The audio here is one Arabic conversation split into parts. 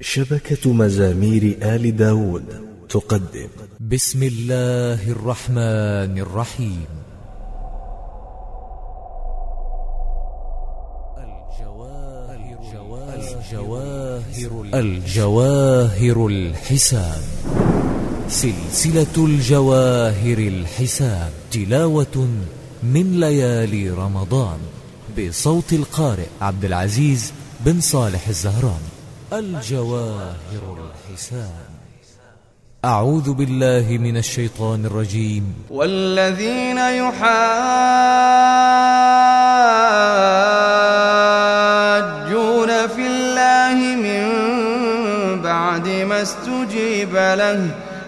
شبكة مزامير آل داود تقدم. بسم الله الرحمن الرحيم. الجواهر, الجواهر الحساب. سلسلة الجواهر الحساب. تلاوة من ليالي رمضان. بصوت القارئ عبد العزيز بن صالح الزهران. الجواهر الحسان. أعوذ بالله من الشيطان الرجيم. والذين يحاجون في الله من بعد ما استجيب له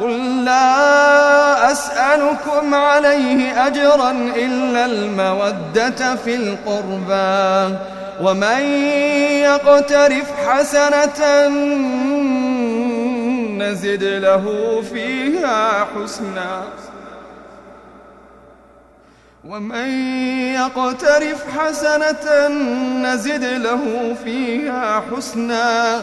قل لا أسألكم عليه أجرا إلا المودة في القربى ومن يقترف حسنة نزد له فيها حسنا ومن يقترف حسنة نزد له فيها حسنا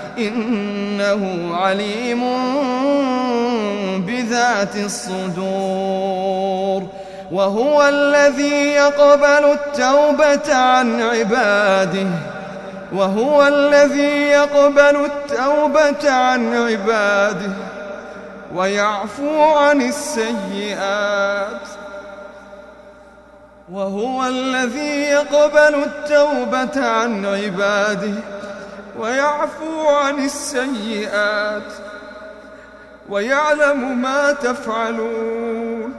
إنه عليم بذات الصدور وهو الذي يقبل التوبة عن عباده وهو الذي يقبل التوبة عن عباده ويعفو عن السيئات وهو الذي يقبل التوبة عن عباده. ويعفو عن السيئات ويعلم ما تفعلون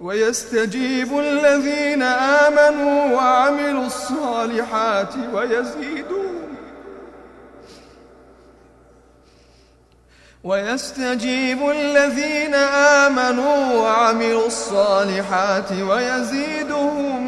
ويستجيب الذين آمنوا وعملوا الصالحات ويزيدهم ويستجيب الذين آمنوا وعملوا الصالحات ويزيدهم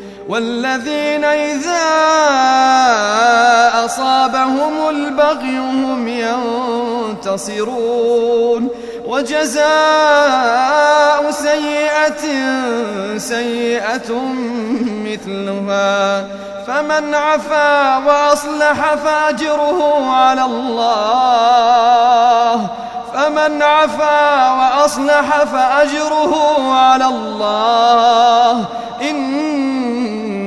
والذين إذا أصابهم البغي هم ينتصرون. وجزاء سيئة سيئة مثلها. فمن عفا وأصلح فأجره على الله. فمن عفا وأصلح فأجره على الله.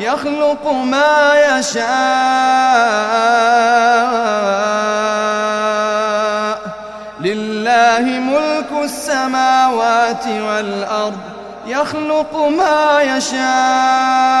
يخلق ما يشاء. لله ملك السماوات والأرض يخلق ما يشاء.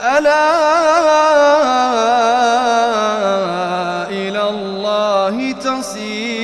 ألا إلى الله تصير.